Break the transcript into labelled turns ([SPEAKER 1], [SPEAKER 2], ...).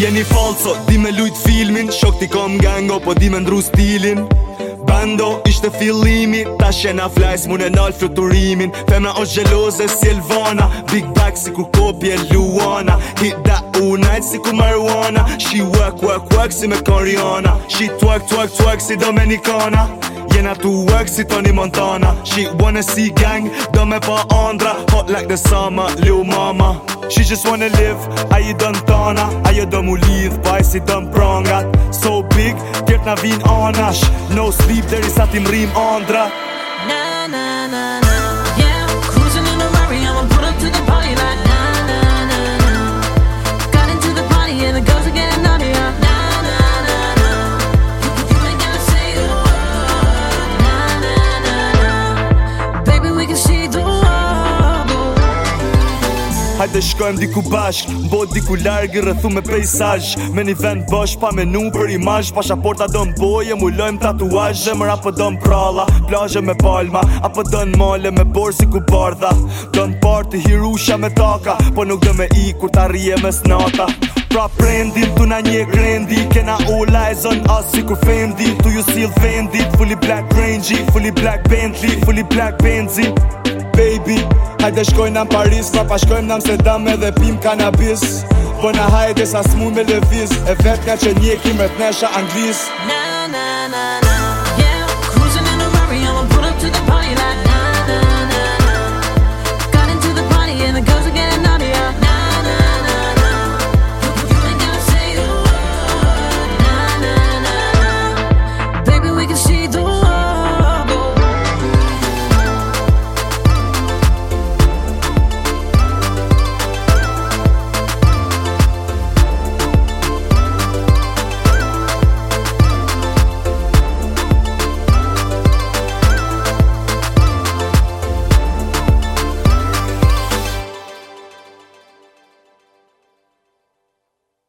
[SPEAKER 1] Jeni falso, di me lujt filmin Shok ti kom gango, po di me ndru stilin Bando ishte fillimi Ta shena flajs, mune nal fluturimin Femna o gjeloze si Big bag si ku kopje Luana Hit da u night si ku marijuana She work, work, work si me koriana She twerk, twerk, twerk si Dominicana Jena tu work si Tony Montana She wanna see gang, do me pa andra Hot like the summer, lu mama Hot like the summer, lu mama She just wanna live, a i dëntana A jo mu u lidhë, pa po i si dëmë prangat So big, kërtë na vin anash No sleep, deri sa ti mrimë andra
[SPEAKER 2] Na na na na Yeah, cruisin' in put up to the party like the party and on me
[SPEAKER 3] You say Baby, we can see
[SPEAKER 1] Hajde shkojmë diku bashk Bo diku largë rëthu me pejsaj Me një vend bësh pa me nu për imaj Pasha porta do më boje mulojm lojmë tatuaj Dhe mëra për po do më prala Plajë me palma Apo do në male me borë si ku bardha Do në partë të hirusha me taka Po nuk do me i kur ta rije me snata Pra prendin tu na nje grendi Kena all eyes on us si ku fendi Tu ju si fendi Fully black rangy Fully black Bentley Fully black Benzi Baby Hajde shkojnë në Paris, pa pa shkojmë në Amsterdam edhe pim kanabis Po na hajde sa smu me leviz, e vetë nga që njekim e të nesha anglis
[SPEAKER 2] Na na na na